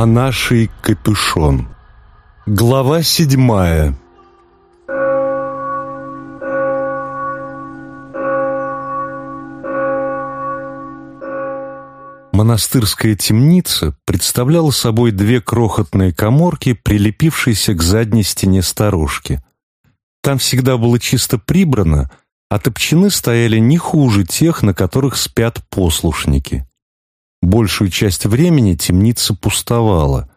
Монаший капюшон. Глава седьмая. Монастырская темница представляла собой две крохотные коморки, прилепившиеся к задней стене сторожки. Там всегда было чисто прибрано, а топчины стояли не хуже тех, на которых спят послушники. Большую часть времени темница пустовала.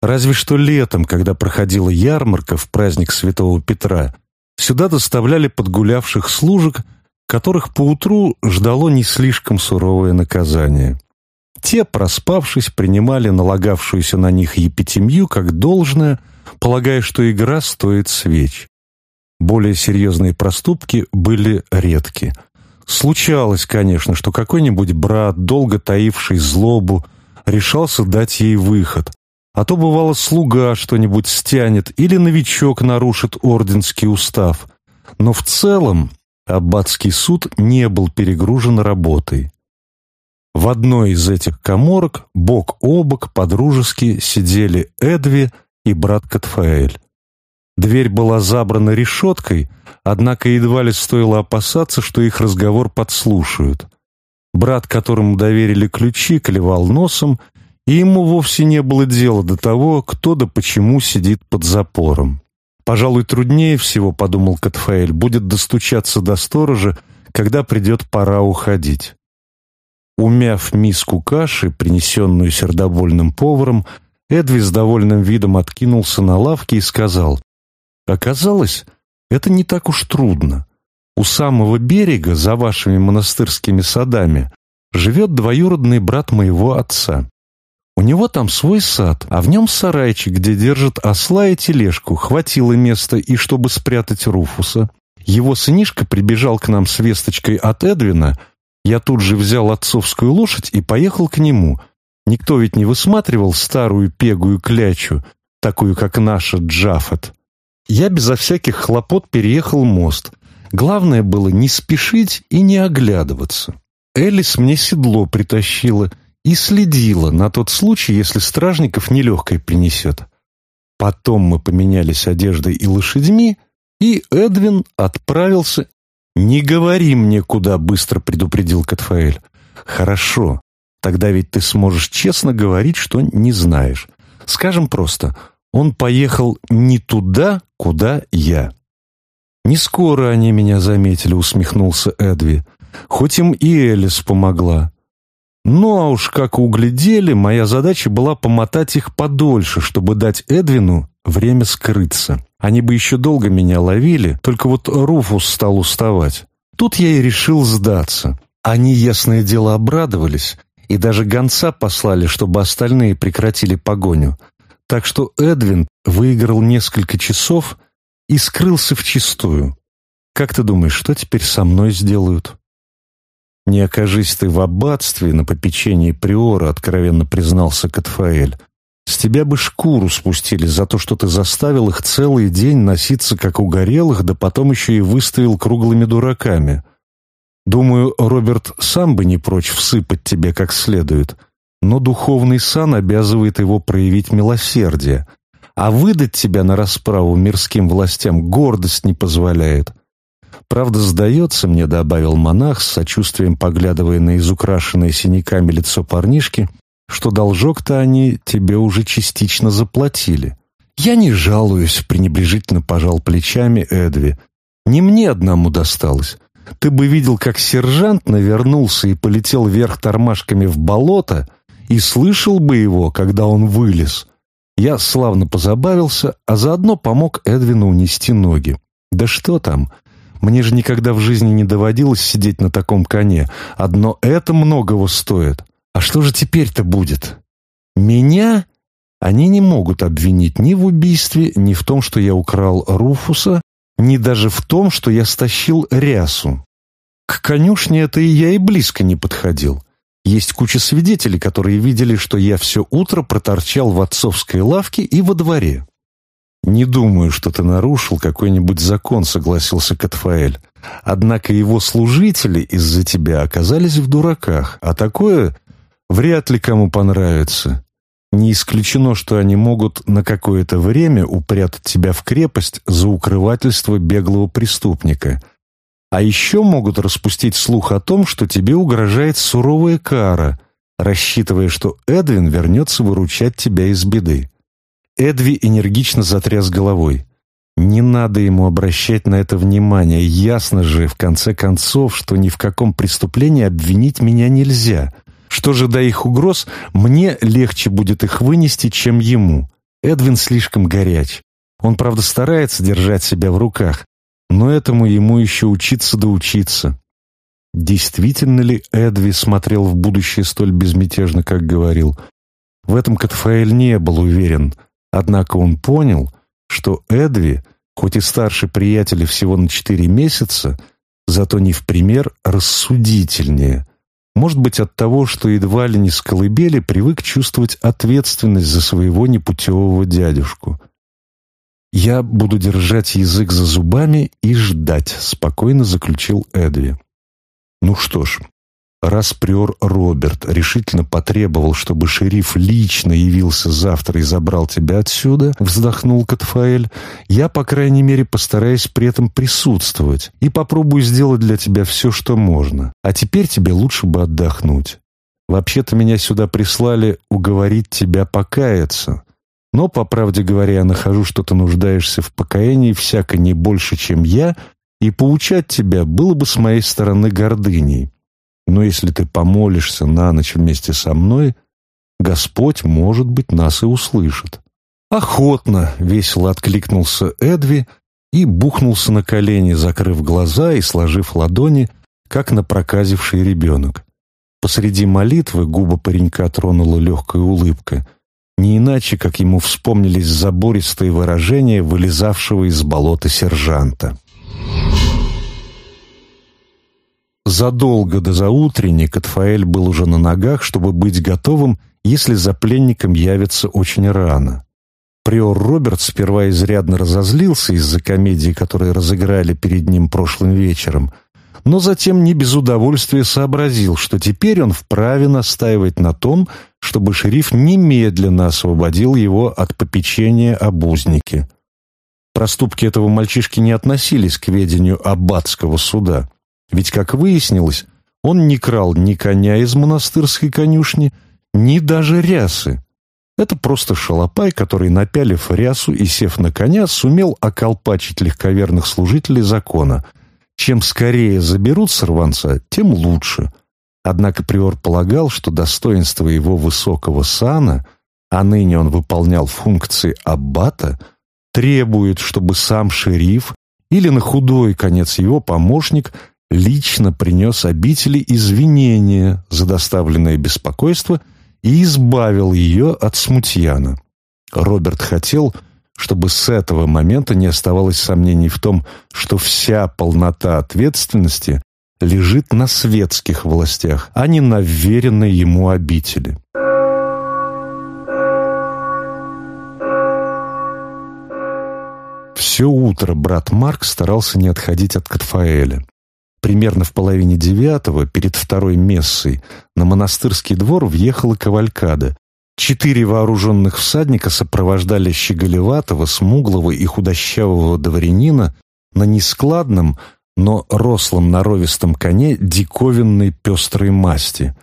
Разве что летом, когда проходила ярмарка в праздник Святого Петра, сюда доставляли подгулявших служек, которых поутру ждало не слишком суровое наказание. Те, проспавшись, принимали налагавшуюся на них епитемью как должное, полагая, что игра стоит свеч. Более серьезные проступки были редки – Случалось, конечно, что какой-нибудь брат, долго таивший злобу, решался дать ей выход. А то бывало слуга что-нибудь стянет или новичок нарушит орденский устав. Но в целом аббатский суд не был перегружен работой. В одной из этих коморок бок о бок подружески сидели Эдви и брат Катфаэль. Дверь была забрана решеткой, однако едва ли стоило опасаться, что их разговор подслушают. Брат, которому доверили ключи, клевал носом, и ему вовсе не было дела до того, кто да почему сидит под запором. Пожалуй, труднее всего, подумал Катфаэль, будет достучаться до сторожа, когда придет пора уходить. Умяв миску каши, принесенную сердобольным поваром, Эдви с довольным видом откинулся на лавке и сказал, Оказалось, это не так уж трудно. У самого берега, за вашими монастырскими садами, живет двоюродный брат моего отца. У него там свой сад, а в нем сарайчик, где держат осла и тележку. Хватило места и чтобы спрятать Руфуса. Его сынишка прибежал к нам с весточкой от Эдвина. Я тут же взял отцовскую лошадь и поехал к нему. Никто ведь не высматривал старую пегую клячу, такую, как наша Джафет. Я безо всяких хлопот переехал мост. Главное было не спешить и не оглядываться. Элис мне седло притащила и следила на тот случай, если стражников нелегкой принесет. Потом мы поменялись одеждой и лошадьми, и Эдвин отправился. «Не говори мне, куда!» — быстро предупредил Катфаэль. «Хорошо. Тогда ведь ты сможешь честно говорить, что не знаешь. Скажем просто, он поехал не туда, куда я. «Не скоро они меня заметили», — усмехнулся Эдви. «Хоть им и Элис помогла. Ну а уж как углядели, моя задача была помотать их подольше, чтобы дать Эдвину время скрыться. Они бы еще долго меня ловили, только вот Руфус стал уставать. Тут я и решил сдаться. Они, ясное дело, обрадовались, и даже гонца послали, чтобы остальные прекратили погоню. Так что Эдвин выиграл несколько часов и скрылся в чистую. Как ты думаешь, что теперь со мной сделают? Не окажись ты в аббатстве на попечении приора, откровенно признался Катфаэль. С тебя бы шкуру спустили за то, что ты заставил их целый день носиться как угорелых, да потом еще и выставил круглыми дураками. Думаю, Роберт сам бы не прочь всыпать тебе как следует — но духовный сан обязывает его проявить милосердие, а выдать тебя на расправу мирским властям гордость не позволяет. Правда, сдается мне, добавил монах, с сочувствием поглядывая на изукрашенное синяками лицо парнишки, что должок-то они тебе уже частично заплатили. Я не жалуюсь, пренебрежительно пожал плечами Эдви. Не мне одному досталось. Ты бы видел, как сержант навернулся и полетел вверх тормашками в болото, и слышал бы его, когда он вылез. Я славно позабавился, а заодно помог Эдвину унести ноги. Да что там, мне же никогда в жизни не доводилось сидеть на таком коне. Одно это многого стоит. А что же теперь-то будет? Меня они не могут обвинить ни в убийстве, ни в том, что я украл Руфуса, ни даже в том, что я стащил рясу. К конюшне это и я и близко не подходил. Есть куча свидетелей, которые видели, что я все утро проторчал в отцовской лавке и во дворе. «Не думаю, что ты нарушил какой-нибудь закон», — согласился Катфаэль. «Однако его служители из-за тебя оказались в дураках, а такое вряд ли кому понравится. Не исключено, что они могут на какое-то время упрятать тебя в крепость за укрывательство беглого преступника». А еще могут распустить слух о том, что тебе угрожает суровая кара, рассчитывая, что Эдвин вернется выручать тебя из беды. Эдви энергично затряс головой. Не надо ему обращать на это внимание. Ясно же, в конце концов, что ни в каком преступлении обвинить меня нельзя. Что же до их угроз, мне легче будет их вынести, чем ему. Эдвин слишком горяч. Он, правда, старается держать себя в руках, но этому ему еще учиться да. Действительно ли Эдви смотрел в будущее столь безмятежно, как говорил? В этом Катфаэль не был уверен, однако он понял, что Эдви, хоть и старше приятеля всего на четыре месяца, зато не в пример рассудительнее. Может быть, от того, что едва ли не сколыбели, привык чувствовать ответственность за своего непутевого дядюшку – «Я буду держать язык за зубами и ждать», — спокойно заключил Эдви. Ну что ж, раз приор Роберт решительно потребовал, чтобы шериф лично явился завтра и забрал тебя отсюда, вздохнул Катфаэль, я, по крайней мере, постараюсь при этом присутствовать и попробую сделать для тебя все, что можно. А теперь тебе лучше бы отдохнуть. Вообще-то меня сюда прислали уговорить тебя покаяться. Но, по правде говоря, я нахожу, что ты нуждаешься в покаянии всяко не больше, чем я, и поучать тебя было бы с моей стороны гордыней. Но если ты помолишься на ночь вместе со мной, Господь, может быть, нас и услышит». «Охотно!» — весело откликнулся Эдви и бухнулся на колени, закрыв глаза и сложив ладони, как на проказивший ребенок. Посреди молитвы губы паренька тронула легкая улыбка, не иначе, как ему вспомнились забористые выражения вылезавшего из болота сержанта. Задолго до заутренника Тфаэль был уже на ногах, чтобы быть готовым, если за пленником явится очень рано. Приор Роберт сперва изрядно разозлился из-за комедии, которую разыграли перед ним прошлым вечером – но затем не без удовольствия сообразил, что теперь он вправе настаивать на том, чтобы шериф немедленно освободил его от попечения обузники. Проступки этого мальчишки не относились к ведению аббатского суда, ведь, как выяснилось, он не крал ни коня из монастырской конюшни, ни даже рясы. Это просто шалопай, который, напялив рясу и сев на коня, сумел околпачить легковерных служителей закона – чем скорее заберут сорванца, тем лучше. Однако приор полагал, что достоинство его высокого сана, а ныне он выполнял функции аббата, требует, чтобы сам шериф или на худой конец его помощник лично принес обители извинения за доставленное беспокойство и избавил ее от смутьяна. Роберт хотел, чтобы с этого момента не оставалось сомнений в том, что вся полнота ответственности лежит на светских властях, а не на веренной ему обители. Все утро брат Марк старался не отходить от Катфаэля. Примерно в половине девятого, перед второй мессой, на монастырский двор въехала кавалькада, Четыре вооруженных всадника сопровождали щеголеватого, смуглого и худощавого дворянина на нескладном, но рослом наровистом коне диковинной пестрой масти.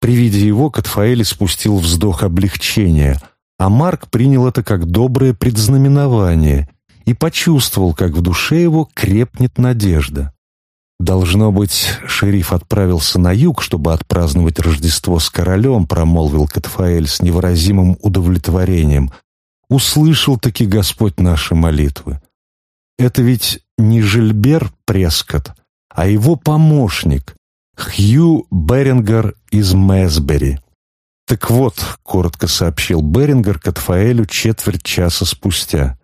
При виде его Катфаэль спустил вздох облегчения, а Марк принял это как доброе предзнаменование и почувствовал, как в душе его крепнет надежда. «Должно быть, шериф отправился на юг, чтобы отпраздновать Рождество с королем», промолвил Катфаэль с невыразимым удовлетворением. «Услышал-таки Господь наши молитвы. Это ведь не Жильбер Прескотт, а его помощник, Хью Берингер из Мэсбери». «Так вот», — коротко сообщил Берингер Катфаэлю четверть часа спустя,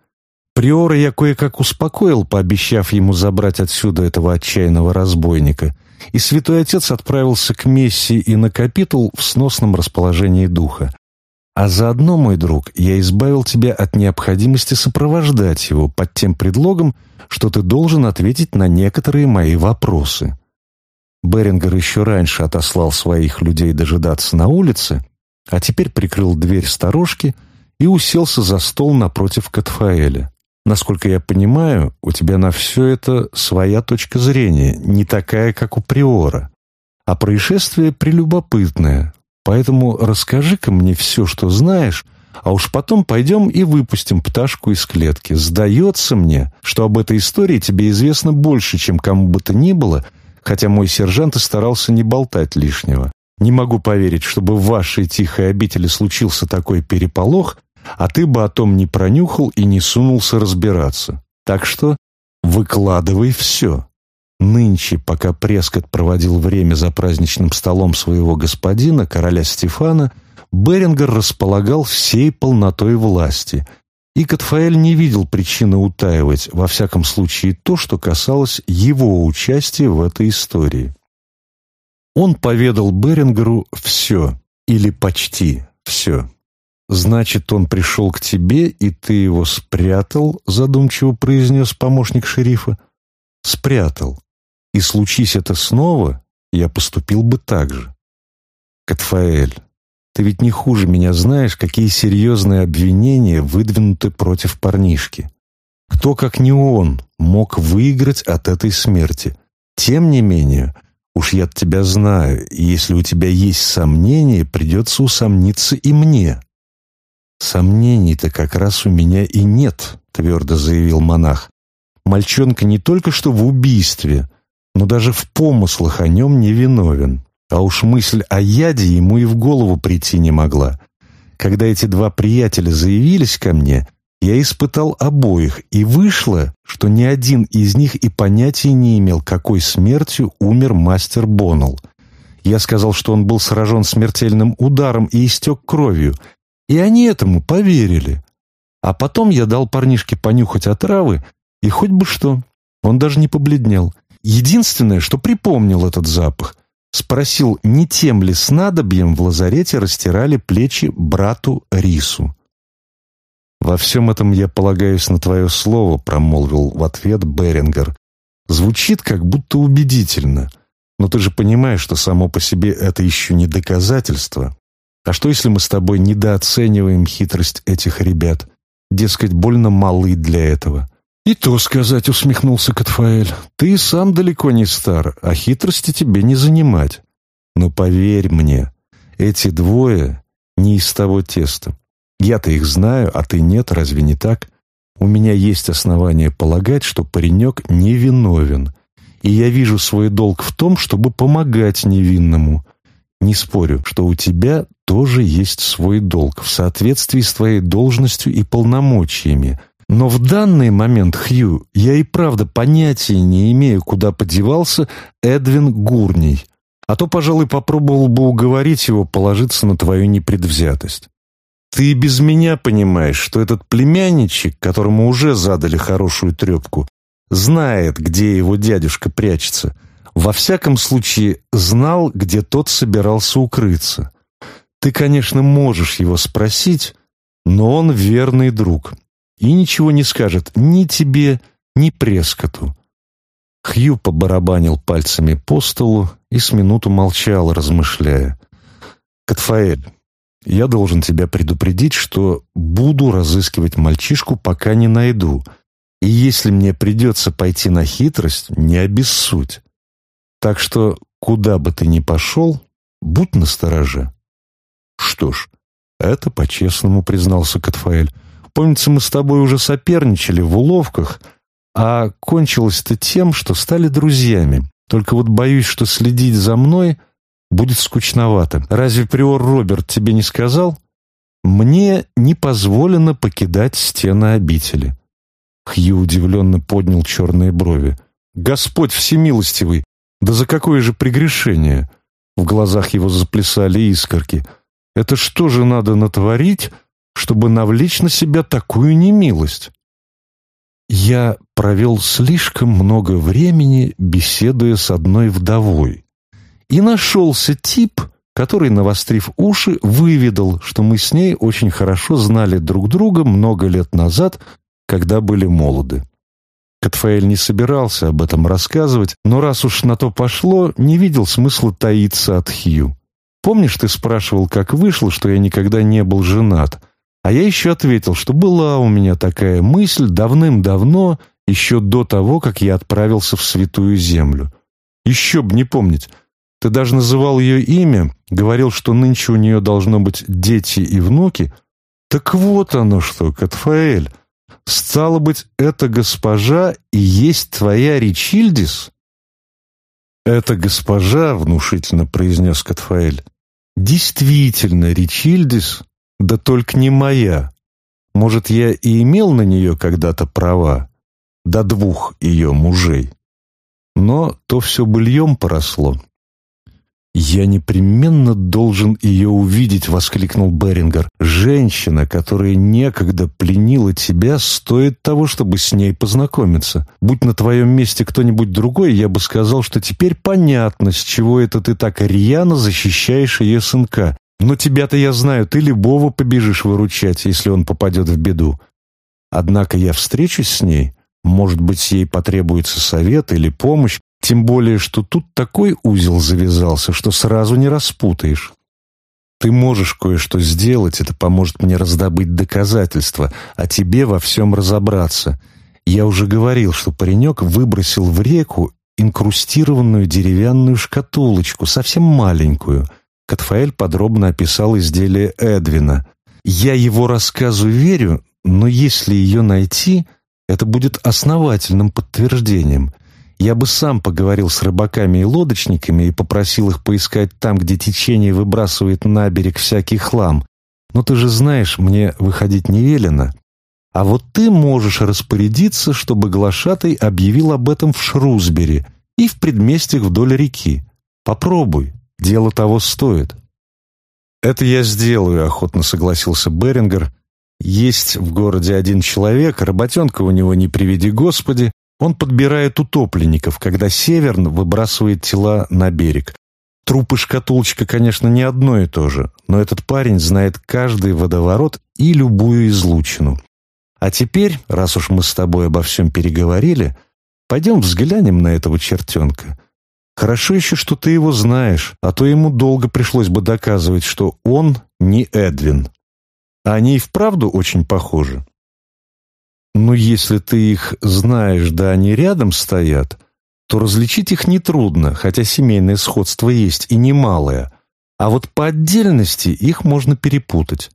Приор я кое-как успокоил, пообещав ему забрать отсюда этого отчаянного разбойника, и святой отец отправился к Мессии и на капитул в сносном расположении духа. А заодно, мой друг, я избавил тебя от необходимости сопровождать его под тем предлогом, что ты должен ответить на некоторые мои вопросы. Берингер еще раньше отослал своих людей дожидаться на улице, а теперь прикрыл дверь сторожки и уселся за стол напротив Катфаэля. Насколько я понимаю, у тебя на все это своя точка зрения, не такая, как у Приора. А происшествие прелюбопытное, поэтому расскажи-ка мне все, что знаешь, а уж потом пойдем и выпустим пташку из клетки. Сдается мне, что об этой истории тебе известно больше, чем кому бы то ни было, хотя мой сержант и старался не болтать лишнего. Не могу поверить, чтобы в вашей тихой обители случился такой переполох, а ты бы о том не пронюхал и не сунулся разбираться. Так что выкладывай все. Нынче, пока Прескот проводил время за праздничным столом своего господина, короля Стефана, Берингер располагал всей полнотой власти, и Катфаэль не видел причины утаивать, во всяком случае, то, что касалось его участия в этой истории. Он поведал Берингеру все, или почти все. «Значит, он пришел к тебе, и ты его спрятал», — задумчиво произнес помощник шерифа. «Спрятал. И случись это снова, я поступил бы так же». «Катфаэль, ты ведь не хуже меня знаешь, какие серьезные обвинения выдвинуты против парнишки. Кто, как не он, мог выиграть от этой смерти? Тем не менее, Уж я тебя знаю, и если у тебя есть сомнения, придется усомниться и мне. «Сомнений-то как раз у меня и нет», — твердо заявил монах. «Мальчонка не только что в убийстве, но даже в помыслах о нем не виновен. А уж мысль о яде ему и в голову прийти не могла. Когда эти два приятеля заявились ко мне, я испытал обоих, и вышло, что ни один из них и понятия не имел, какой смертью умер мастер Боннелл. Я сказал, что он был сражен смертельным ударом и истек кровью — и они этому поверили. А потом я дал парнишке понюхать отравы, и хоть бы что, он даже не побледнел. Единственное, что припомнил этот запах, спросил, не тем ли снадобьем в лазарете растирали плечи брату Рису. «Во всем этом я полагаюсь на твое слово», — промолвил в ответ Берингер. «Звучит как будто убедительно, но ты же понимаешь, что само по себе это еще не доказательство». А что, если мы с тобой недооцениваем хитрость этих ребят? Дескать, больно малы для этого. «И то сказать», — усмехнулся Катфаэль, — «ты сам далеко не стар, а хитрости тебе не занимать. Но поверь мне, эти двое не из того теста. Я-то их знаю, а ты нет, разве не так? У меня есть основания полагать, что паренек невиновен, и я вижу свой долг в том, чтобы помогать невинному. Не спорю, что у тебя тоже есть свой долг в соответствии с твоей должностью и полномочиями. Но в данный момент, Хью, я и правда понятия не имею, куда подевался Эдвин Гурний. А то, пожалуй, попробовал бы уговорить его положиться на твою непредвзятость. Ты без меня понимаешь, что этот племянничек, которому уже задали хорошую трепку, знает, где его дядюшка прячется. Во всяком случае, знал, где тот собирался укрыться. Ты, конечно, можешь его спросить, но он верный друг и ничего не скажет ни тебе, ни Прескоту. Хью побарабанил пальцами по столу и с минуту молчал, размышляя. «Катфаэль, я должен тебя предупредить, что буду разыскивать мальчишку, пока не найду. И если мне придется пойти на хитрость, не обессудь. Так что, куда бы ты ни пошел, будь настороже. Что ж, это по-честному признался Катфаэль. Помнится, мы с тобой уже соперничали в уловках, а кончилось это тем, что стали друзьями. Только вот боюсь, что следить за мной будет скучновато. Разве приор Роберт тебе не сказал? Мне не позволено покидать стены обители. Хью удивленно поднял черные брови. «Господь всемилостивый! Да за какое же прегрешение? В глазах его заплясали искорки. Это что же надо натворить, чтобы навлечь на себя такую немилость? Я провел слишком много времени, беседуя с одной вдовой. И нашелся тип, который, навострив уши, выведал, что мы с ней очень хорошо знали друг друга много лет назад, когда были молоды. Катфаэль не собирался об этом рассказывать, но раз уж на то пошло, не видел смысла таиться от Хью. «Помнишь, ты спрашивал, как вышло, что я никогда не был женат?» А я еще ответил, что была у меня такая мысль давным-давно, еще до того, как я отправился в Святую Землю. Еще б не помнить. Ты даже называл ее имя, говорил, что нынче у нее должно быть дети и внуки. Так вот оно что, Катфаэль. Стало быть, эта госпожа и есть твоя Ричильдис? «Эта госпожа», — внушительно произнес Катфаэль, — «действительно Ричильдис, да только не моя. Может, я и имел на нее когда-то права, до двух ее мужей. Но то все быльем поросло, «Я непременно должен ее увидеть!» — воскликнул Берингер. «Женщина, которая некогда пленила тебя, стоит того, чтобы с ней познакомиться. Будь на твоем месте кто-нибудь другой, я бы сказал, что теперь понятно, с чего это ты так рьяно защищаешь ее сынка. Но тебя-то я знаю, ты любого побежишь выручать, если он попадет в беду. Однако я встречусь с ней, может быть, ей потребуется совет или помощь, тем более, что тут такой узел завязался, что сразу не распутаешь. Ты можешь кое-что сделать, это поможет мне раздобыть доказательства, а тебе во всем разобраться. Я уже говорил, что паренек выбросил в реку инкрустированную деревянную шкатулочку, совсем маленькую. Катфаэль подробно описал изделие Эдвина. Я его рассказу верю, но если ее найти, это будет основательным подтверждением — я бы сам поговорил с рыбаками и лодочниками и попросил их поискать там, где течение выбрасывает на берег всякий хлам. Но ты же знаешь, мне выходить не велено. А вот ты можешь распорядиться, чтобы глашатай объявил об этом в Шрусбери и в предместьях вдоль реки. Попробуй, дело того стоит». «Это я сделаю», — охотно согласился Берингер. «Есть в городе один человек, работенка у него не приведи Господи, он подбирает утопленников, когда Северн выбрасывает тела на берег. Труп и шкатулочка, конечно, не одно и то же, но этот парень знает каждый водоворот и любую излучину. А теперь, раз уж мы с тобой обо всем переговорили, пойдем взглянем на этого чертенка. Хорошо еще, что ты его знаешь, а то ему долго пришлось бы доказывать, что он не Эдвин. Они и вправду очень похожи. Но если ты их знаешь, да они рядом стоят, то различить их нетрудно, хотя семейное сходство есть и немалое. А вот по отдельности их можно перепутать.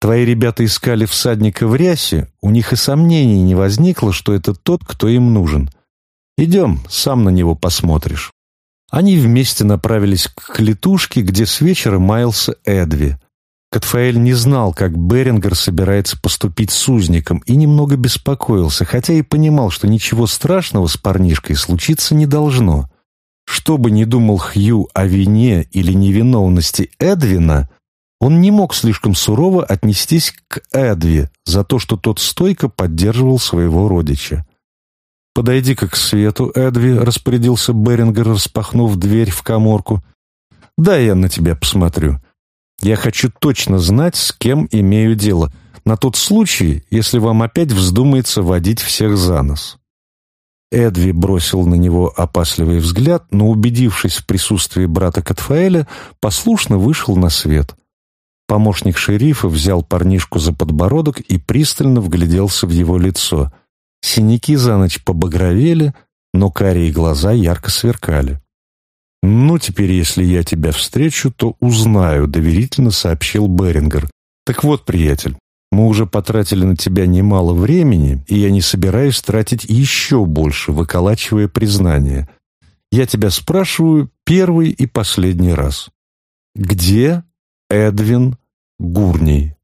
Твои ребята искали всадника в рясе, у них и сомнений не возникло, что это тот, кто им нужен. Идем, сам на него посмотришь. Они вместе направились к клетушке, где с вечера маялся Эдви. Катфаэль не знал, как Берингер собирается поступить с узником, и немного беспокоился, хотя и понимал, что ничего страшного с парнишкой случиться не должно. Что бы ни думал Хью о вине или невиновности Эдвина, он не мог слишком сурово отнестись к Эдви за то, что тот стойко поддерживал своего родича. «Подойди-ка к свету, Эдви», — распорядился Берингер, распахнув дверь в коморку. «Да я на тебя посмотрю». Я хочу точно знать, с кем имею дело, на тот случай, если вам опять вздумается водить всех за нос». Эдви бросил на него опасливый взгляд, но, убедившись в присутствии брата Катфаэля, послушно вышел на свет. Помощник шерифа взял парнишку за подбородок и пристально вгляделся в его лицо. Синяки за ночь побагровели, но карие глаза ярко сверкали. «Ну, теперь, если я тебя встречу, то узнаю», — доверительно сообщил Берингер. «Так вот, приятель, мы уже потратили на тебя немало времени, и я не собираюсь тратить еще больше, выколачивая признание. Я тебя спрашиваю первый и последний раз. Где Эдвин Гурний?»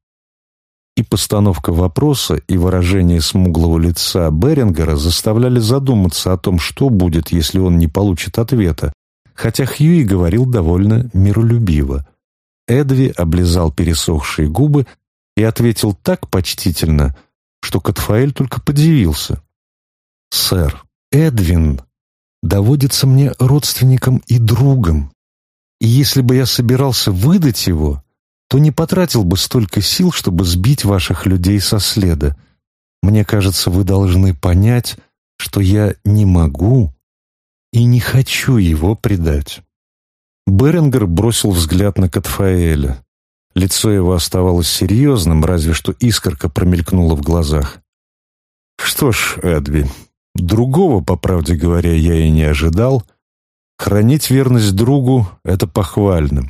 И постановка вопроса, и выражение смуглого лица Берингера заставляли задуматься о том, что будет, если он не получит ответа, хотя Хьюи говорил довольно миролюбиво. Эдви облизал пересохшие губы и ответил так почтительно, что Катфаэль только подивился. «Сэр, Эдвин доводится мне родственником и другом, и если бы я собирался выдать его, то не потратил бы столько сил, чтобы сбить ваших людей со следа. Мне кажется, вы должны понять, что я не могу и не хочу его предать». Беренгер бросил взгляд на Катфаэля. Лицо его оставалось серьезным, разве что искорка промелькнула в глазах. «Что ж, Эдви, другого, по правде говоря, я и не ожидал. Хранить верность другу — это похвально.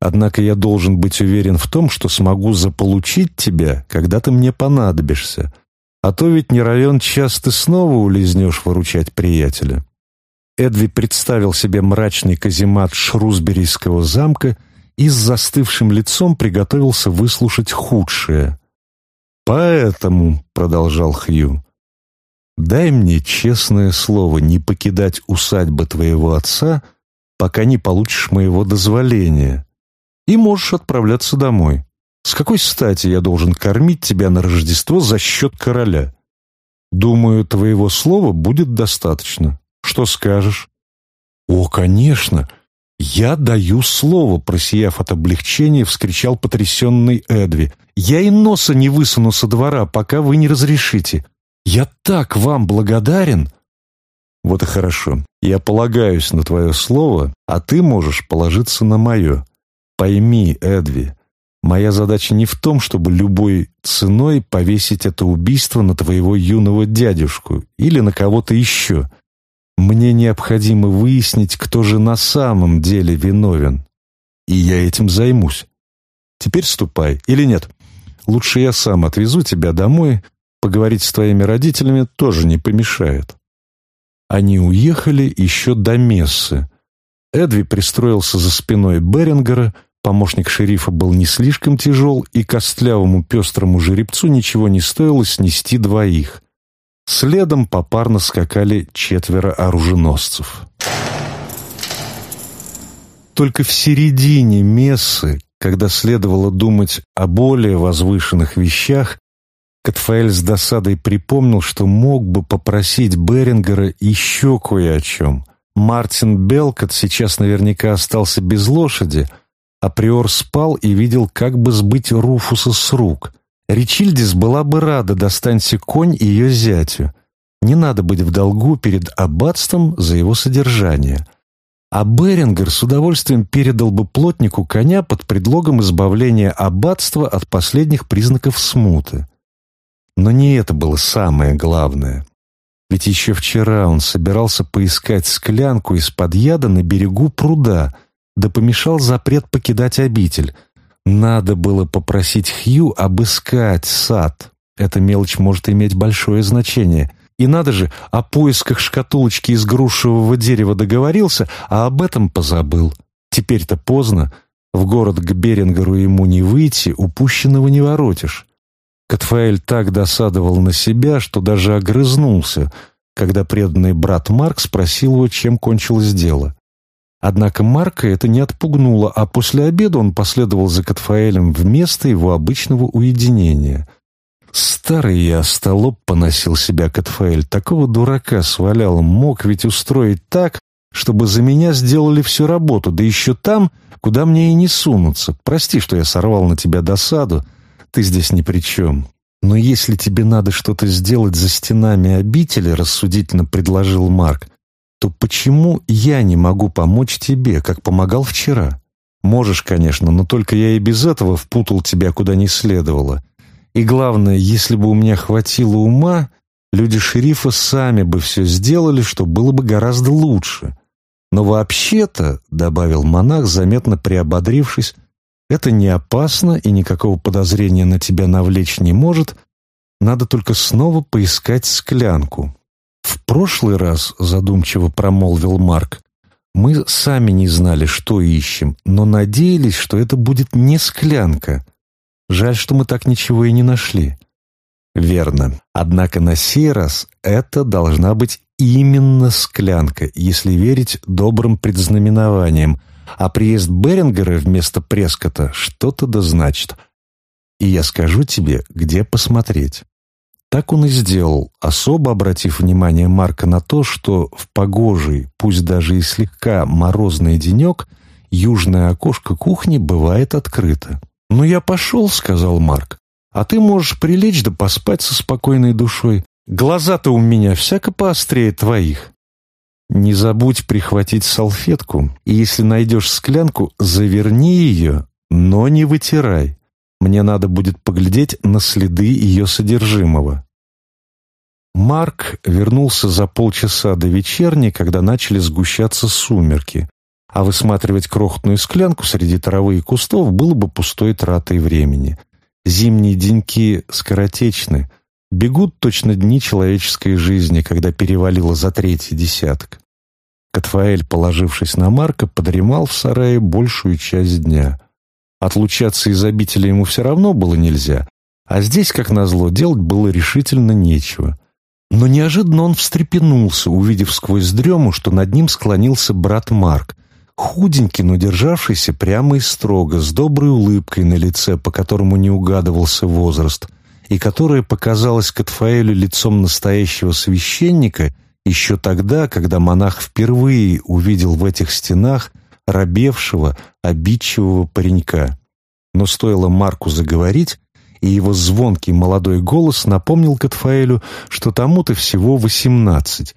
Однако я должен быть уверен в том, что смогу заполучить тебя, когда ты мне понадобишься. А то ведь не равен час ты снова улизнешь выручать приятеля. Эдви представил себе мрачный каземат Шрусберийского замка и с застывшим лицом приготовился выслушать худшее. «Поэтому», — продолжал Хью, — «дай мне честное слово не покидать усадьбы твоего отца, пока не получишь моего дозволения, и можешь отправляться домой. С какой стати я должен кормить тебя на Рождество за счет короля? Думаю, твоего слова будет достаточно». Что скажешь?» «О, конечно! Я даю слово!» Просияв от облегчения, вскричал потрясенный Эдви. «Я и носа не высуну со двора, пока вы не разрешите. Я так вам благодарен!» «Вот и хорошо. Я полагаюсь на твое слово, а ты можешь положиться на мое. Пойми, Эдви, моя задача не в том, чтобы любой ценой повесить это убийство на твоего юного дядюшку или на кого-то еще». Мне необходимо выяснить, кто же на самом деле виновен. И я этим займусь. Теперь ступай или нет. Лучше я сам отвезу тебя домой. Поговорить с твоими родителями тоже не помешает. Они уехали еще до Мессы. Эдви пристроился за спиной Берингера, помощник шерифа был не слишком тяжел, и костлявому пестрому жеребцу ничего не стоило снести двоих — Следом попарно скакали четверо оруженосцев. Только в середине мессы, когда следовало думать о более возвышенных вещах, Катфаэль с досадой припомнил, что мог бы попросить Берингера еще кое о чем. Мартин Белкот сейчас наверняка остался без лошади, а приор спал и видел, как бы сбыть Руфуса с рук. Ричильдис была бы рада достанься конь ее зятю. Не надо быть в долгу перед аббатством за его содержание. А Берингер с удовольствием передал бы плотнику коня под предлогом избавления аббатства от последних признаков смуты. Но не это было самое главное. Ведь еще вчера он собирался поискать склянку из-под яда на берегу пруда, да помешал запрет покидать обитель — надо было попросить Хью обыскать сад. Эта мелочь может иметь большое значение. И надо же, о поисках шкатулочки из грушевого дерева договорился, а об этом позабыл. Теперь-то поздно. В город к Берингеру ему не выйти, упущенного не воротишь. Катфаэль так досадовал на себя, что даже огрызнулся, когда преданный брат Марк спросил его, чем кончилось дело. Однако Марка это не отпугнуло, а после обеда он последовал за Катфаэлем вместо его обычного уединения. Старый я столоп поносил себя Катфаэль, такого дурака свалял, мог ведь устроить так, чтобы за меня сделали всю работу, да еще там, куда мне и не сунуться. Прости, что я сорвал на тебя досаду, ты здесь ни при чем. Но если тебе надо что-то сделать за стенами обители, рассудительно предложил Марк, — то почему я не могу помочь тебе, как помогал вчера? Можешь, конечно, но только я и без этого впутал тебя куда не следовало. И главное, если бы у меня хватило ума, люди шерифа сами бы все сделали, что было бы гораздо лучше. Но вообще-то, — добавил монах, заметно приободрившись, — это не опасно и никакого подозрения на тебя навлечь не может, надо только снова поискать склянку. «В прошлый раз, — задумчиво промолвил Марк, — мы сами не знали, что ищем, но надеялись, что это будет не склянка. Жаль, что мы так ничего и не нашли». «Верно. Однако на сей раз это должна быть именно склянка, если верить добрым предзнаменованиям, а приезд Берингера вместо Прескота что-то дозначит. И я скажу тебе, где посмотреть». Так он и сделал, особо обратив внимание Марка на то, что в погожий, пусть даже и слегка морозный денек, южное окошко кухни бывает открыто. «Ну я пошел», — сказал Марк, — «а ты можешь прилечь да поспать со спокойной душой. Глаза-то у меня всяко поострее твоих». «Не забудь прихватить салфетку, и если найдешь склянку, заверни ее, но не вытирай. Мне надо будет поглядеть на следы ее содержимого. Марк вернулся за полчаса до вечерней, когда начали сгущаться сумерки, а высматривать крохотную склянку среди травы и кустов было бы пустой тратой времени. Зимние деньки скоротечны, бегут точно дни человеческой жизни, когда перевалило за третий десяток. Катфаэль, положившись на Марка, подремал в сарае большую часть дня — Отлучаться из обители ему все равно было нельзя, а здесь, как назло, делать было решительно нечего. Но неожиданно он встрепенулся, увидев сквозь дрему, что над ним склонился брат Марк, худенький, но державшийся прямо и строго, с доброй улыбкой на лице, по которому не угадывался возраст, и которая показалась Катфаэлю лицом настоящего священника еще тогда, когда монах впервые увидел в этих стенах робевшего, обидчивого паренька. Но стоило Марку заговорить, и его звонкий молодой голос напомнил Катфаэлю, что тому-то всего восемнадцать.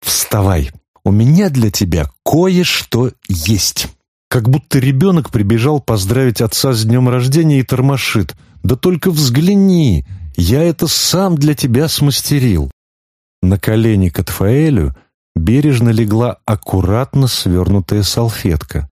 «Вставай! У меня для тебя кое-что есть!» Как будто ребенок прибежал поздравить отца с днем рождения и тормошит. «Да только взгляни! Я это сам для тебя смастерил!» На колени Катфаэлю бережно легла аккуратно свернутая салфетка.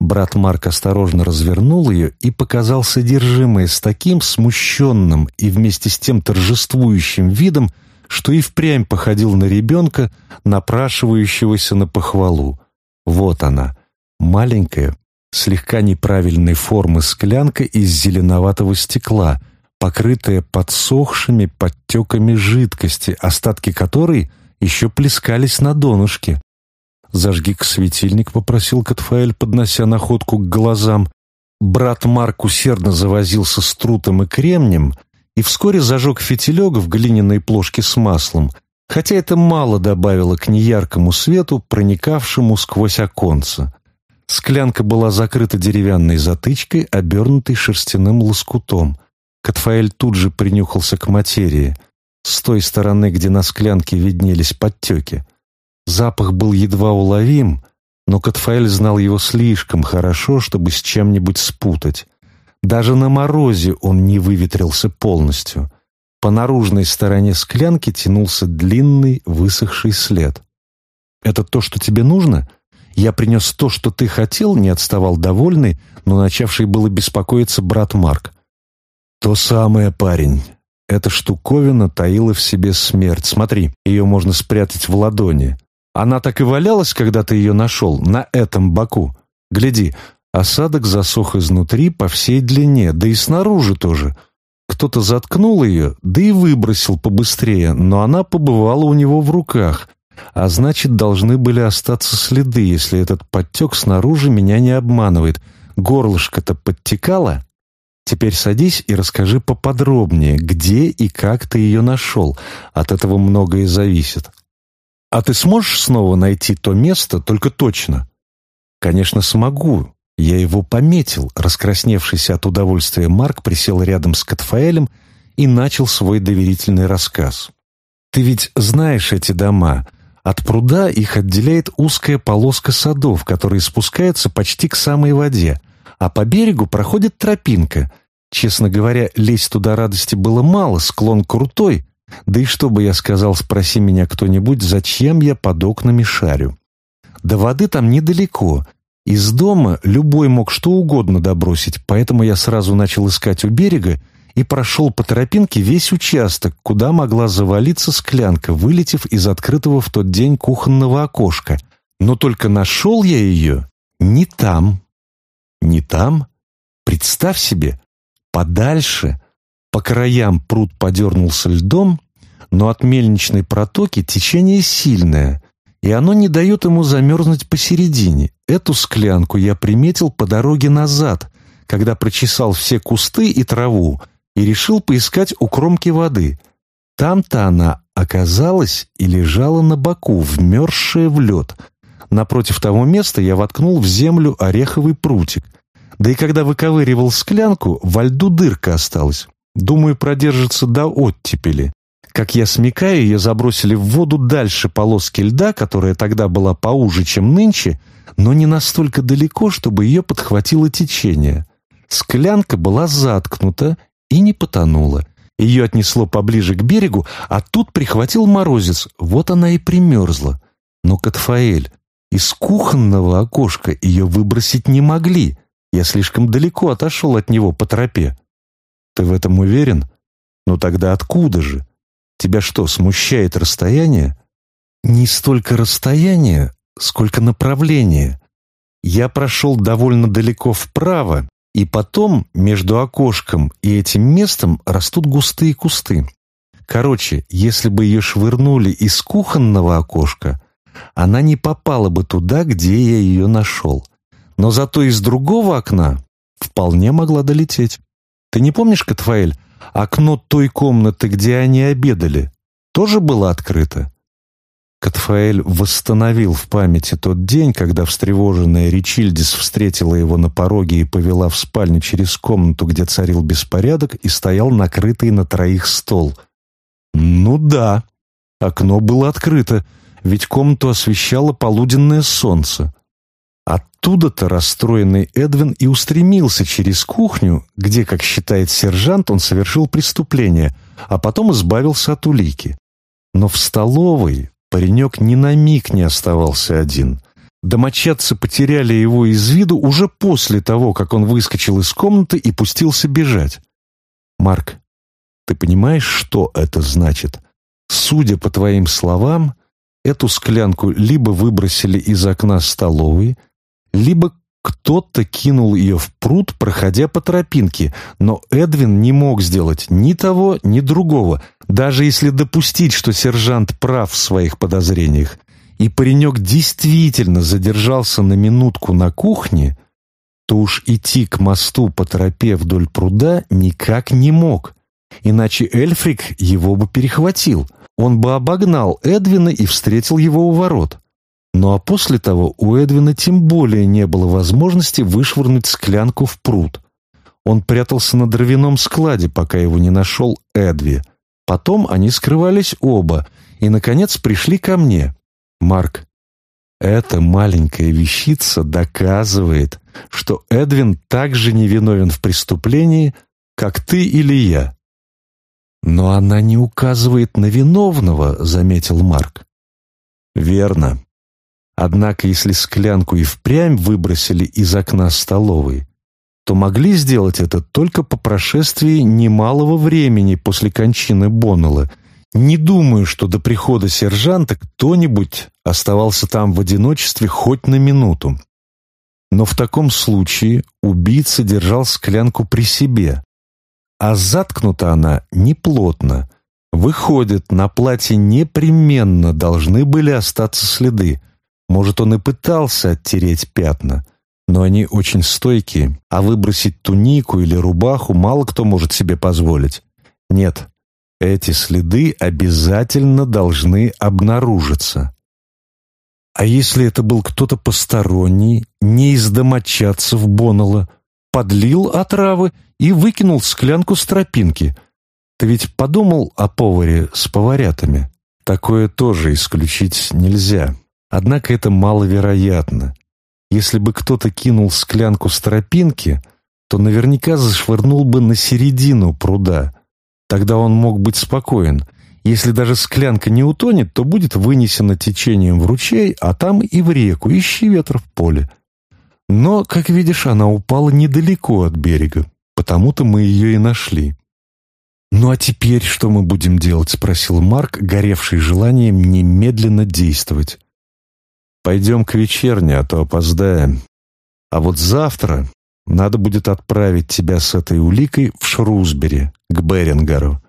Брат Марк осторожно развернул ее и показал содержимое с таким смущенным и вместе с тем торжествующим видом, что и впрямь походил на ребенка, напрашивающегося на похвалу. Вот она, маленькая, слегка неправильной формы склянка из зеленоватого стекла, покрытая подсохшими подтеками жидкости, остатки которой еще плескались на донышке. «Зажги-ка светильник», — попросил Катфаэль, поднося находку к глазам. Брат Марк усердно завозился с трутом и кремнем и вскоре зажег фитилек в глиняной плошке с маслом, хотя это мало добавило к неяркому свету, проникавшему сквозь оконца. Склянка была закрыта деревянной затычкой, обернутой шерстяным лоскутом. Катфаэль тут же принюхался к материи — с той стороны, где на склянке виднелись подтеки. Запах был едва уловим, но Катфаэль знал его слишком хорошо, чтобы с чем-нибудь спутать. Даже на морозе он не выветрился полностью. По наружной стороне склянки тянулся длинный высохший след. «Это то, что тебе нужно?» «Я принес то, что ты хотел», — не отставал довольный, но начавший было беспокоиться брат Марк. «То самое, парень. Эта штуковина таила в себе смерть. Смотри, ее можно спрятать в ладони. Она так и валялась, когда ты ее нашел, на этом боку. Гляди, осадок засох изнутри по всей длине, да и снаружи тоже. Кто-то заткнул ее, да и выбросил побыстрее, но она побывала у него в руках. А значит, должны были остаться следы, если этот подтек снаружи меня не обманывает. Горлышко-то подтекало?» Теперь садись и расскажи поподробнее, где и как ты ее нашел. От этого многое зависит. А ты сможешь снова найти то место, только точно? Конечно, смогу. Я его пометил. Раскрасневшийся от удовольствия Марк присел рядом с Катфаэлем и начал свой доверительный рассказ. Ты ведь знаешь эти дома. От пруда их отделяет узкая полоска садов, которая спускается почти к самой воде а по берегу проходит тропинка. Честно говоря, лезть туда радости было мало, склон крутой. Да и что бы я сказал, спроси меня кто-нибудь, зачем я под окнами шарю. До воды там недалеко. Из дома любой мог что угодно добросить, поэтому я сразу начал искать у берега и прошел по тропинке весь участок, куда могла завалиться склянка, вылетев из открытого в тот день кухонного окошка. Но только нашел я ее не там не там. Представь себе, подальше, по краям пруд подернулся льдом, но от мельничной протоки течение сильное, и оно не дает ему замерзнуть посередине. Эту склянку я приметил по дороге назад, когда прочесал все кусты и траву и решил поискать у кромки воды. Там-то она оказалась и лежала на боку, вмерзшая в лед. Напротив того места я воткнул в землю ореховый прутик, да и когда выковыривал склянку, во льду дырка осталась. Думаю, продержится до оттепели. Как я смекаю, ее забросили в воду дальше полоски льда, которая тогда была поуже, чем нынче, но не настолько далеко, чтобы ее подхватило течение. Склянка была заткнута и не потонула. Ее отнесло поближе к берегу, а тут прихватил морозец, вот она и примерзла. Но Катфаэль из кухонного окошка ее выбросить не могли — я слишком далеко отошел от него по тропе. Ты в этом уверен? Ну тогда откуда же? Тебя что, смущает расстояние? Не столько расстояние, сколько направление. Я прошел довольно далеко вправо, и потом между окошком и этим местом растут густые кусты. Короче, если бы ее швырнули из кухонного окошка, она не попала бы туда, где я ее нашел но зато из другого окна вполне могла долететь. Ты не помнишь, Катфаэль, окно той комнаты, где они обедали, тоже было открыто? Катфаэль восстановил в памяти тот день, когда встревоженная Ричильдис встретила его на пороге и повела в спальню через комнату, где царил беспорядок, и стоял накрытый на троих стол. «Ну да, окно было открыто, ведь комнату освещало полуденное солнце. Оттуда-то расстроенный Эдвин и устремился через кухню, где, как считает сержант, он совершил преступление, а потом избавился от улики. Но в столовой паренек ни на миг не оставался один. Домочадцы потеряли его из виду уже после того, как он выскочил из комнаты и пустился бежать. «Марк, ты понимаешь, что это значит? Судя по твоим словам, эту склянку либо выбросили из окна столовой, либо кто-то кинул ее в пруд, проходя по тропинке, но Эдвин не мог сделать ни того, ни другого, даже если допустить, что сержант прав в своих подозрениях. И паренек действительно задержался на минутку на кухне, то уж идти к мосту по тропе вдоль пруда никак не мог, иначе Эльфрик его бы перехватил. Он бы обогнал Эдвина и встретил его у ворот. Ну а после того у Эдвина тем более не было возможности вышвырнуть склянку в пруд. Он прятался на дровяном складе, пока его не нашел Эдви. Потом они скрывались оба и, наконец, пришли ко мне. «Марк, эта маленькая вещица доказывает, что Эдвин также невиновен в преступлении, как ты или я». «Но она не указывает на виновного», — заметил Марк. «Верно. Однако, если склянку и впрямь выбросили из окна столовой, то могли сделать это только по прошествии немалого времени после кончины Боннелла. Не думаю, что до прихода сержанта кто-нибудь оставался там в одиночестве хоть на минуту. Но в таком случае убийца держал склянку при себе, а заткнута она неплотно. Выходит, на платье непременно должны были остаться следы, может, он и пытался оттереть пятна, но они очень стойкие, а выбросить тунику или рубаху мало кто может себе позволить. Нет, эти следы обязательно должны обнаружиться. А если это был кто-то посторонний, не из домочадцев Боннелла, подлил отравы и выкинул склянку с тропинки? Ты ведь подумал о поваре с поварятами? Такое тоже исключить нельзя. Однако это маловероятно. Если бы кто-то кинул склянку с тропинки, то наверняка зашвырнул бы на середину пруда. Тогда он мог быть спокоен. Если даже склянка не утонет, то будет вынесена течением в ручей, а там и в реку, ищи ветра в поле. Но, как видишь, она упала недалеко от берега, потому-то мы ее и нашли. «Ну а теперь что мы будем делать?» — спросил Марк, горевший желанием немедленно действовать. Пойдем к вечерне, а то опоздаем. А вот завтра надо будет отправить тебя с этой уликой в Шрусбери, к Берингару.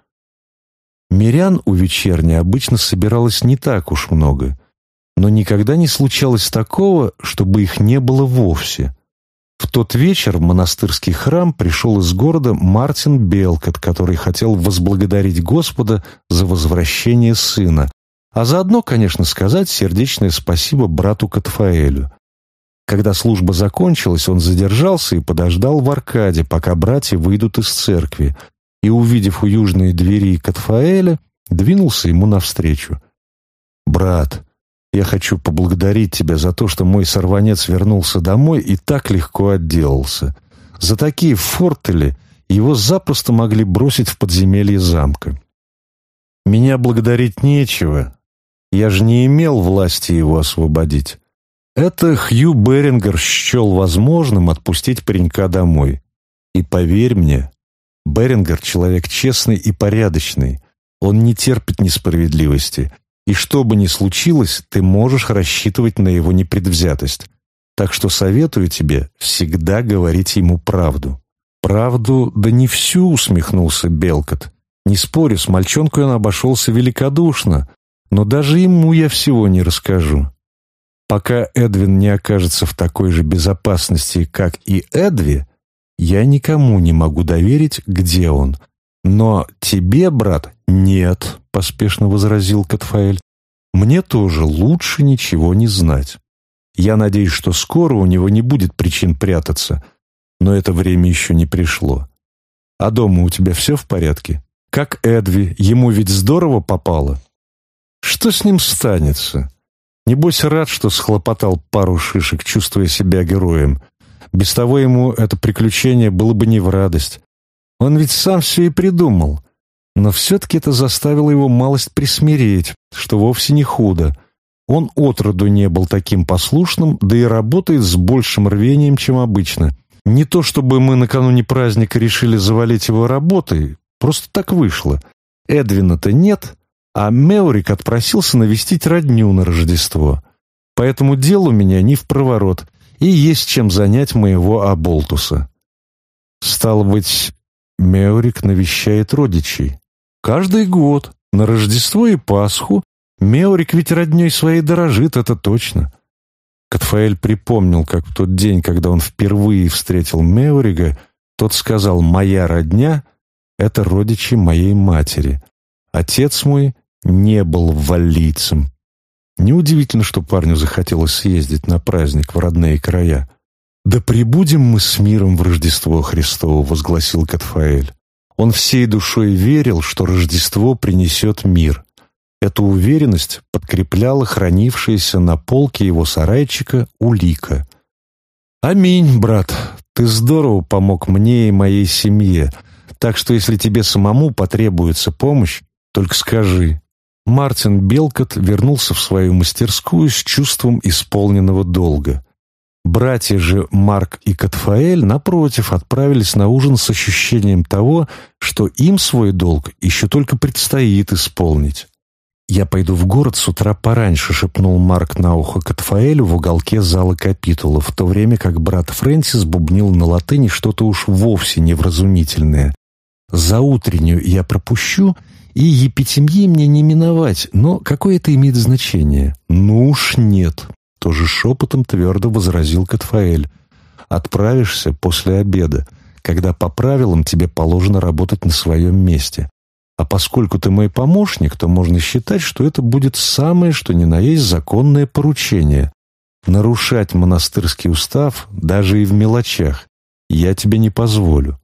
Мирян у вечерни обычно собиралось не так уж много, но никогда не случалось такого, чтобы их не было вовсе. В тот вечер в монастырский храм пришел из города Мартин Белкот, который хотел возблагодарить Господа за возвращение сына, а заодно, конечно, сказать сердечное спасибо брату Катфаэлю. Когда служба закончилась, он задержался и подождал в аркаде, пока братья выйдут из церкви, и, увидев у южной двери Катфаэля, двинулся ему навстречу. «Брат, я хочу поблагодарить тебя за то, что мой сорванец вернулся домой и так легко отделался. За такие фортели его запросто могли бросить в подземелье замка». «Меня благодарить нечего», я же не имел власти его освободить. Это Хью Берингер счел возможным отпустить паренька домой. И поверь мне, Берингер — человек честный и порядочный. Он не терпит несправедливости. И что бы ни случилось, ты можешь рассчитывать на его непредвзятость. Так что советую тебе всегда говорить ему правду. Правду, да не всю, усмехнулся Белкот. Не спорю, с мальчонкой он обошелся великодушно, но даже ему я всего не расскажу. Пока Эдвин не окажется в такой же безопасности, как и Эдви, я никому не могу доверить, где он. Но тебе, брат, нет, — поспешно возразил Катфаэль. Мне тоже лучше ничего не знать. Я надеюсь, что скоро у него не будет причин прятаться, но это время еще не пришло. А дома у тебя все в порядке? Как Эдви, ему ведь здорово попало?» Что с ним станется? Небось рад, что схлопотал пару шишек, чувствуя себя героем. Без того ему это приключение было бы не в радость. Он ведь сам все и придумал. Но все-таки это заставило его малость присмиреть, что вовсе не худо. Он отроду не был таким послушным, да и работает с большим рвением, чем обычно. Не то чтобы мы накануне праздника решили завалить его работой, просто так вышло. Эдвина-то нет, а Меурик отпросился навестить родню на Рождество. Поэтому дел у меня не в проворот, и есть чем занять моего Аболтуса. Стало быть, Меурик навещает родичей. Каждый год, на Рождество и Пасху, Меурик ведь родней своей дорожит, это точно. Катфаэль припомнил, как в тот день, когда он впервые встретил Меурига, тот сказал «Моя родня — это родичи моей матери. Отец мой не был валийцем. Неудивительно, что парню захотелось съездить на праздник в родные края. «Да прибудем мы с миром в Рождество Христово», — возгласил Катфаэль. Он всей душой верил, что Рождество принесет мир. Эту уверенность подкрепляла хранившаяся на полке его сарайчика улика. «Аминь, брат, ты здорово помог мне и моей семье, так что если тебе самому потребуется помощь, только скажи, Мартин Белкот вернулся в свою мастерскую с чувством исполненного долга. Братья же Марк и Катфаэль, напротив, отправились на ужин с ощущением того, что им свой долг еще только предстоит исполнить. «Я пойду в город с утра пораньше», — шепнул Марк на ухо Катфаэлю в уголке зала капитула, в то время как брат Фрэнсис бубнил на латыни что-то уж вовсе невразумительное. «За утреннюю я пропущу», и епитемьи мне не миновать, но какое это имеет значение? Ну уж нет, тоже шепотом твердо возразил Катфаэль. Отправишься после обеда, когда по правилам тебе положено работать на своем месте. А поскольку ты мой помощник, то можно считать, что это будет самое, что ни на есть законное поручение. Нарушать монастырский устав даже и в мелочах я тебе не позволю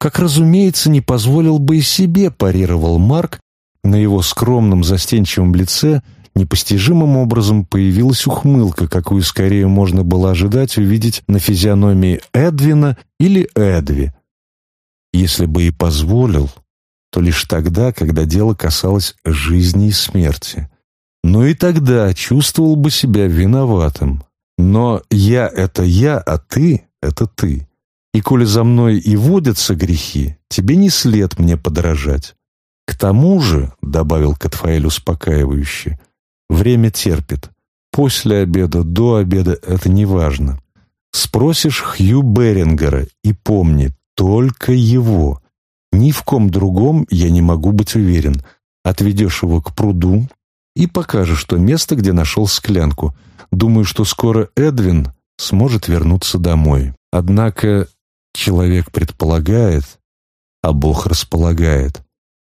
как, разумеется, не позволил бы и себе, парировал Марк, на его скромном застенчивом лице непостижимым образом появилась ухмылка, какую скорее можно было ожидать увидеть на физиономии Эдвина или Эдви. Если бы и позволил, то лишь тогда, когда дело касалось жизни и смерти. Но и тогда чувствовал бы себя виноватым. Но я — это я, а ты — это ты. И коли за мной и водятся грехи, тебе не след мне подражать. К тому же, — добавил Катфаэль успокаивающе, — время терпит. После обеда, до обеда — это не важно. Спросишь Хью Берингера и помни, только его. Ни в ком другом я не могу быть уверен. Отведешь его к пруду и покажешь то место, где нашел склянку. Думаю, что скоро Эдвин сможет вернуться домой. Однако Человек предполагает, а Бог располагает.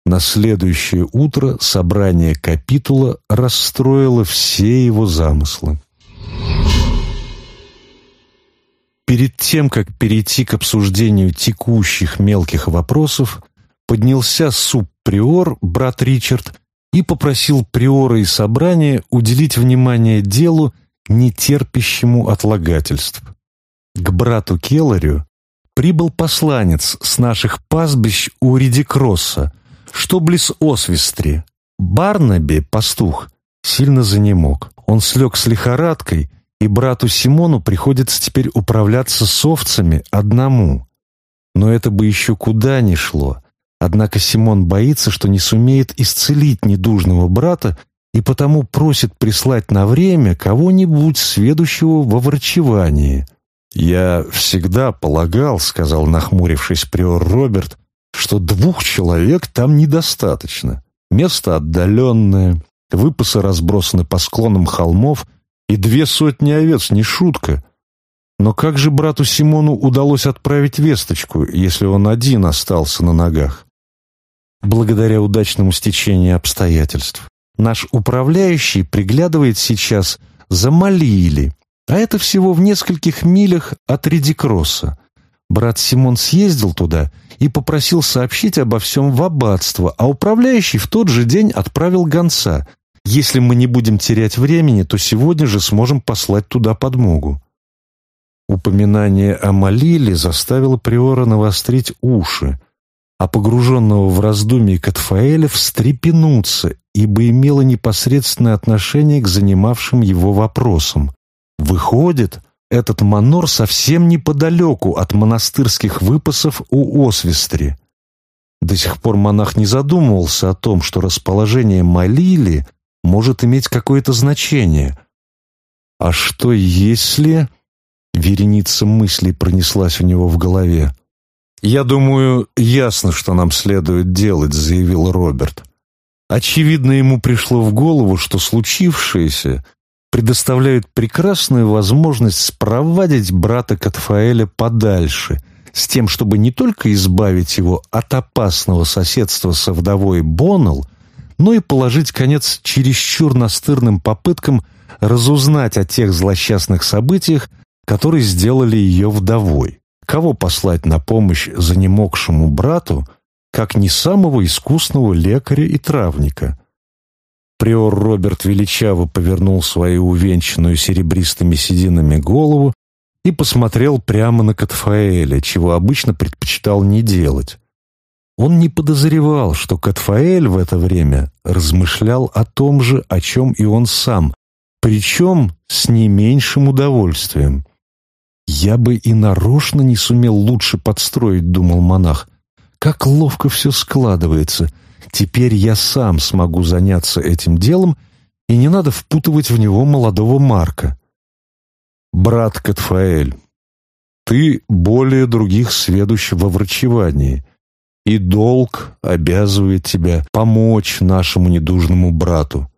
На следующее утро собрание капитула расстроило все его замыслы. Перед тем, как перейти к обсуждению текущих мелких вопросов, поднялся субприор, брат Ричард, и попросил приора и собрание уделить внимание делу, не терпящему отлагательств. К брату Келларю прибыл посланец с наших пастбищ у Редикросса, что близ Освистри. Барнаби, пастух, сильно занемог. Он слег с лихорадкой, и брату Симону приходится теперь управляться с овцами одному. Но это бы еще куда ни шло. Однако Симон боится, что не сумеет исцелить недужного брата и потому просит прислать на время кого-нибудь сведущего во врачевании – «Я всегда полагал, — сказал, нахмурившись приор Роберт, — что двух человек там недостаточно. Место отдаленное, выпасы разбросаны по склонам холмов, и две сотни овец — не шутка. Но как же брату Симону удалось отправить весточку, если он один остался на ногах?» «Благодаря удачному стечению обстоятельств. Наш управляющий приглядывает сейчас за Малиили, а это всего в нескольких милях от Редикросса. Брат Симон съездил туда и попросил сообщить обо всем в аббатство, а управляющий в тот же день отправил гонца. Если мы не будем терять времени, то сегодня же сможем послать туда подмогу. Упоминание о Малиле заставило Приора навострить уши, а погруженного в раздумье Катфаэля встрепенуться, ибо имело непосредственное отношение к занимавшим его вопросам. Выходит, этот манор совсем неподалеку от монастырских выпасов у Освистри. До сих пор монах не задумывался о том, что расположение Малили может иметь какое-то значение. А что если... Вереница мыслей пронеслась у него в голове. «Я думаю, ясно, что нам следует делать», — заявил Роберт. Очевидно, ему пришло в голову, что случившееся предоставляют прекрасную возможность спровадить брата Катфаэля подальше, с тем, чтобы не только избавить его от опасного соседства со вдовой Боннелл, но и положить конец чересчур настырным попыткам разузнать о тех злосчастных событиях, которые сделали ее вдовой. Кого послать на помощь занемогшему брату, как не самого искусного лекаря и травника – Приор Роберт величаво повернул свою увенчанную серебристыми сединами голову и посмотрел прямо на Катфаэля, чего обычно предпочитал не делать. Он не подозревал, что Катфаэль в это время размышлял о том же, о чем и он сам, причем с не меньшим удовольствием. «Я бы и нарочно не сумел лучше подстроить», — думал монах. «Как ловко все складывается. Теперь я сам смогу заняться этим делом, и не надо впутывать в него молодого Марка. Брат Катфаэль, ты более других сведущ во врачевании, и долг обязывает тебя помочь нашему недужному брату.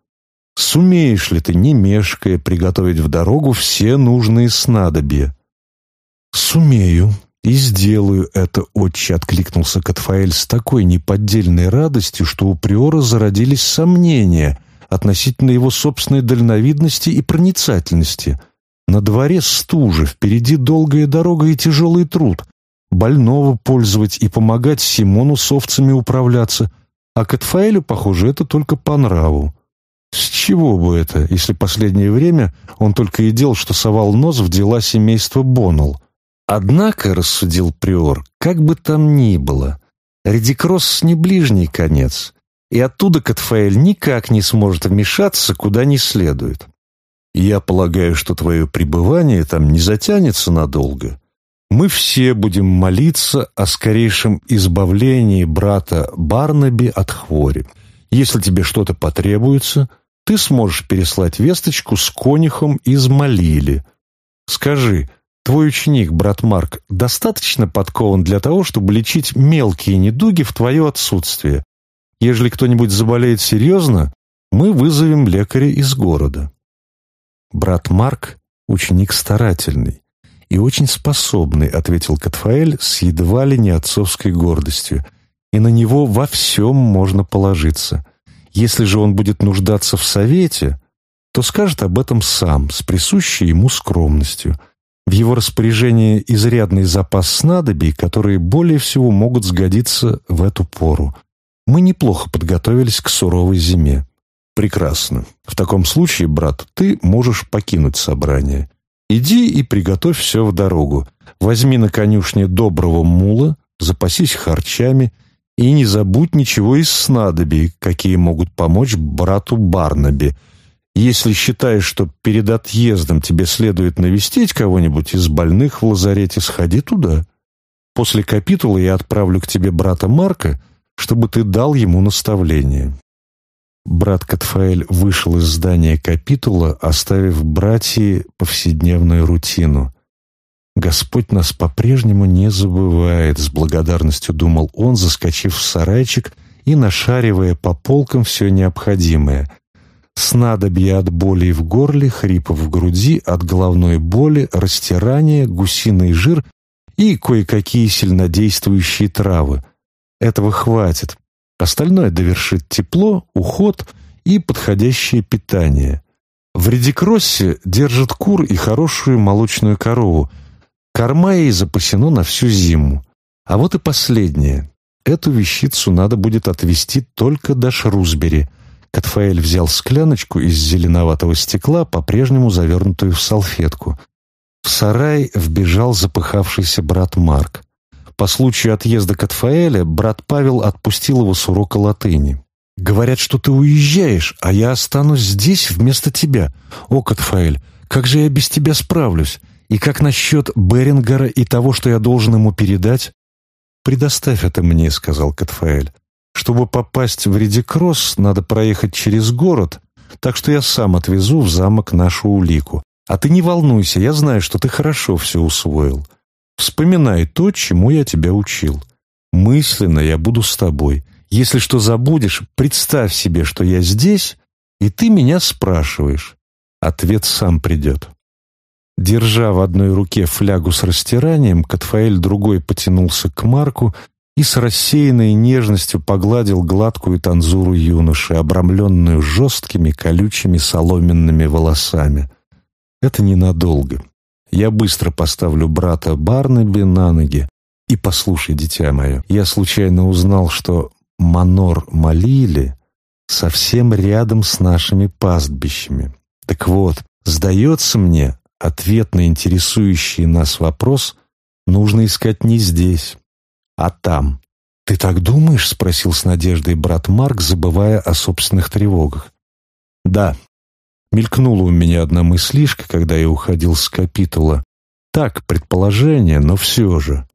Сумеешь ли ты, не мешкая, приготовить в дорогу все нужные снадобья? «Сумею», «И сделаю это, отче!» — откликнулся Катфаэль с такой неподдельной радостью, что у Приора зародились сомнения относительно его собственной дальновидности и проницательности. На дворе стужа, впереди долгая дорога и тяжелый труд. Больного пользовать и помогать Симону с овцами управляться. А Катфаэлю, похоже, это только по нраву. С чего бы это, если последнее время он только и делал, что совал нос в дела семейства Боннелл? Однако, рассудил Приор, как бы там ни было, Редикросс не ближний конец, и оттуда Катфаэль никак не сможет вмешаться, куда не следует. Я полагаю, что твое пребывание там не затянется надолго. Мы все будем молиться о скорейшем избавлении брата Барнаби от хвори. Если тебе что-то потребуется, ты сможешь переслать весточку с конюхом из Малили. Скажи, Твой ученик, брат Марк, достаточно подкован для того, чтобы лечить мелкие недуги в твое отсутствие. Ежели кто-нибудь заболеет серьезно, мы вызовем лекаря из города». «Брат Марк — ученик старательный и очень способный», — ответил Катфаэль с едва ли не отцовской гордостью, «и на него во всем можно положиться. Если же он будет нуждаться в совете, то скажет об этом сам, с присущей ему скромностью. В его распоряжении изрядный запас снадобий, которые более всего могут сгодиться в эту пору. Мы неплохо подготовились к суровой зиме. Прекрасно. В таком случае, брат, ты можешь покинуть собрание. Иди и приготовь все в дорогу. Возьми на конюшне доброго мула, запасись харчами и не забудь ничего из снадобий, какие могут помочь брату Барнаби — если считаешь, что перед отъездом тебе следует навестить кого-нибудь из больных в лазарете, сходи туда. После капитула я отправлю к тебе брата Марка, чтобы ты дал ему наставление». Брат Катфаэль вышел из здания капитула, оставив братьи повседневную рутину. «Господь нас по-прежнему не забывает», — с благодарностью думал он, заскочив в сарайчик и нашаривая по полкам все необходимое. Снадобье от боли в горле, хрипов в груди, от головной боли, растирание, гусиный жир и кое-какие сильнодействующие травы. Этого хватит. Остальное довершит тепло, уход и подходящее питание. В Редикроссе держат кур и хорошую молочную корову. Корма ей запасено на всю зиму. А вот и последнее. Эту вещицу надо будет отвезти только до Шрусбери – Катфаэль взял скляночку из зеленоватого стекла, по-прежнему завернутую в салфетку. В сарай вбежал запыхавшийся брат Марк. По случаю отъезда Катфаэля брат Павел отпустил его с урока латыни. «Говорят, что ты уезжаешь, а я останусь здесь вместо тебя. О, Катфаэль, как же я без тебя справлюсь? И как насчет Берингера и того, что я должен ему передать?» «Предоставь это мне», — сказал Катфаэль. Чтобы попасть в Редикросс, надо проехать через город, так что я сам отвезу в замок нашу улику. А ты не волнуйся, я знаю, что ты хорошо все усвоил. Вспоминай то, чему я тебя учил. Мысленно я буду с тобой. Если что забудешь, представь себе, что я здесь, и ты меня спрашиваешь. Ответ сам придет». Держа в одной руке флягу с растиранием, Катфаэль другой потянулся к Марку и с рассеянной нежностью погладил гладкую танзуру юноши, обрамленную жесткими колючими соломенными волосами. «Это ненадолго. Я быстро поставлю брата Барнаби на ноги. И послушай, дитя мое, я случайно узнал, что Манор Малили совсем рядом с нашими пастбищами. Так вот, сдается мне, ответ на интересующий нас вопрос нужно искать не здесь» а там. «Ты так думаешь?» — спросил с надеждой брат Марк, забывая о собственных тревогах. «Да». Мелькнула у меня одна мыслишка, когда я уходил с капитула. Так, предположение, но все же.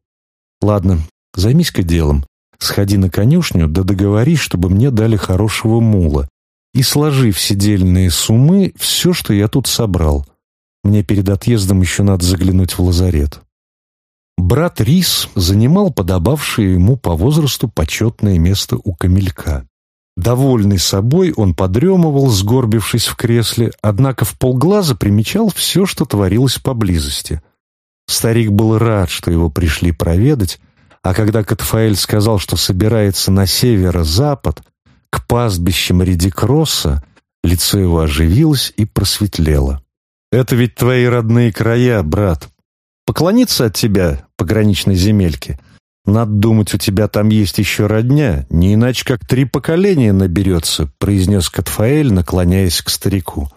Ладно, займись-ка делом. Сходи на конюшню, да договорись, чтобы мне дали хорошего мула. И сложи в седельные суммы все, что я тут собрал. Мне перед отъездом еще надо заглянуть в лазарет. Брат Рис занимал подобавшее ему по возрасту почетное место у камелька. Довольный собой, он подремывал, сгорбившись в кресле, однако в полглаза примечал все, что творилось поблизости. Старик был рад, что его пришли проведать, а когда Катфаэль сказал, что собирается на северо-запад, к пастбищам Редикросса, лицо его оживилось и просветлело. «Это ведь твои родные края, брат. Поклониться от тебя пограничной земельке. «Надо думать, у тебя там есть еще родня, не иначе как три поколения наберется», произнес Катфаэль, наклоняясь к старику.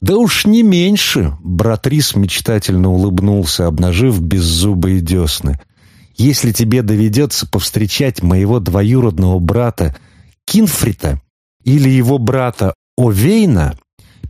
«Да уж не меньше!» — брат Рис мечтательно улыбнулся, обнажив беззубые десны. «Если тебе доведется повстречать моего двоюродного брата Кинфрита или его брата Овейна,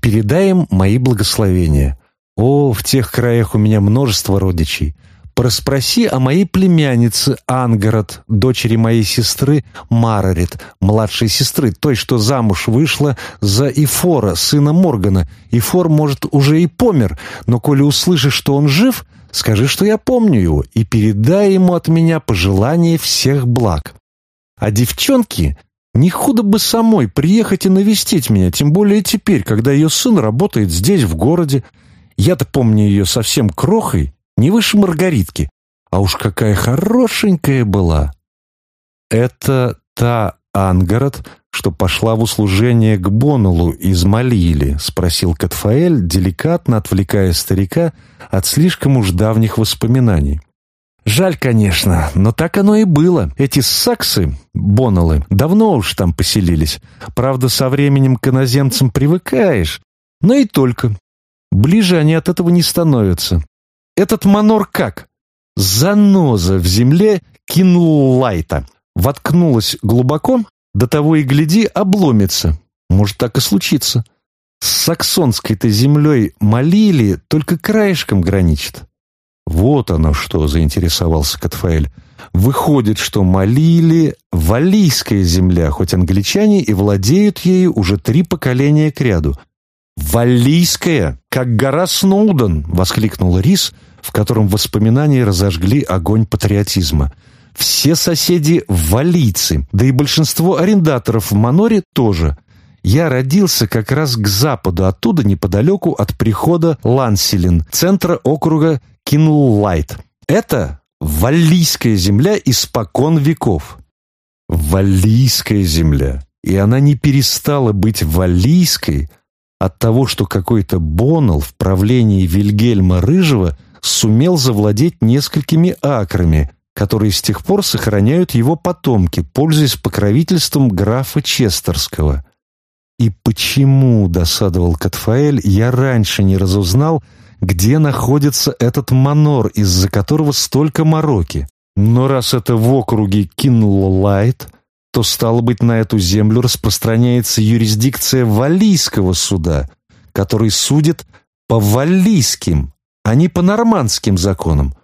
передаем мои благословения. О, в тех краях у меня множество родичей проспроси о моей племяннице Ангарот, дочери моей сестры Марарит, младшей сестры, той, что замуж вышла за Ифора, сына Моргана. Ифор, может, уже и помер, но коли услышишь, что он жив, скажи, что я помню его, и передай ему от меня пожелание всех благ. А девчонки, не худо бы самой приехать и навестить меня, тем более теперь, когда ее сын работает здесь, в городе. Я-то помню ее совсем крохой, не выше Маргаритки, а уж какая хорошенькая была. Это та Ангород, что пошла в услужение к Бонулу из Малили, спросил Катфаэль, деликатно отвлекая старика от слишком уж давних воспоминаний. Жаль, конечно, но так оно и было. Эти саксы, бонолы, давно уж там поселились. Правда, со временем к иноземцам привыкаешь. Но и только. Ближе они от этого не становятся. Этот манор как? Заноза в земле кинул лайта. Воткнулась глубоко, до того и гляди, обломится. Может, так и случится. С саксонской-то землей молили, только краешком граничит. Вот оно что, заинтересовался Катфаэль. Выходит, что молили валийская земля, хоть англичане и владеют ею уже три поколения кряду. «Валлийская, как гора Сноуден!» — воскликнул Рис, в котором воспоминания разожгли огонь патриотизма. «Все соседи — валлийцы, да и большинство арендаторов в Маноре тоже. Я родился как раз к западу, оттуда неподалеку от прихода Ланселин, центра округа Кинлайт. Это валлийская земля испокон веков». «Валлийская земля!» И она не перестала быть валлийской, от того, что какой-то Боннелл в правлении Вильгельма Рыжего сумел завладеть несколькими акрами, которые с тех пор сохраняют его потомки, пользуясь покровительством графа Честерского. «И почему, — досадовал Катфаэль, — я раньше не разузнал, где находится этот манор, из-за которого столько мороки? Но раз это в округе Кинлолайт, то, стало быть, на эту землю распространяется юрисдикция Валийского суда, который судит по валлийским, а не по нормандским законам.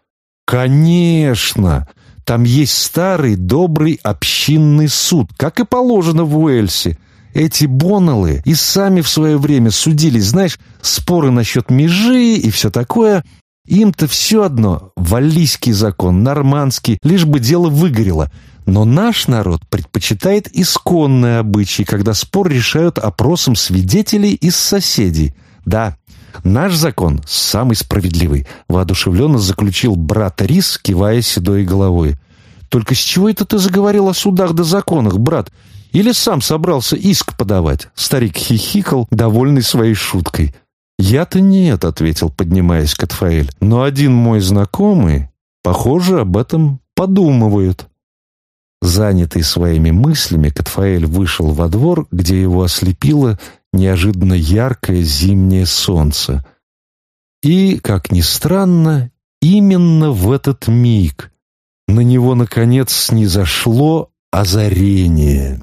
Конечно, там есть старый добрый общинный суд, как и положено в Уэльсе. Эти боннеллы и сами в свое время судили, знаешь, споры насчет межи и все такое. Им-то все одно, валлийский закон, нормандский, лишь бы дело выгорело – но наш народ предпочитает исконные обычаи, когда спор решают опросом свидетелей из соседей. Да, наш закон самый справедливый, воодушевленно заключил брат Рис, кивая седой головой. Только с чего это ты заговорил о судах да законах, брат? Или сам собрался иск подавать?» Старик хихикал, довольный своей шуткой. «Я-то нет», — ответил, поднимаясь Катфаэль. «Но один мой знакомый, похоже, об этом подумывает». Занятый своими мыслями, Катфаэль вышел во двор, где его ослепило неожиданно яркое зимнее солнце. И, как ни странно, именно в этот миг на него, наконец, снизошло озарение.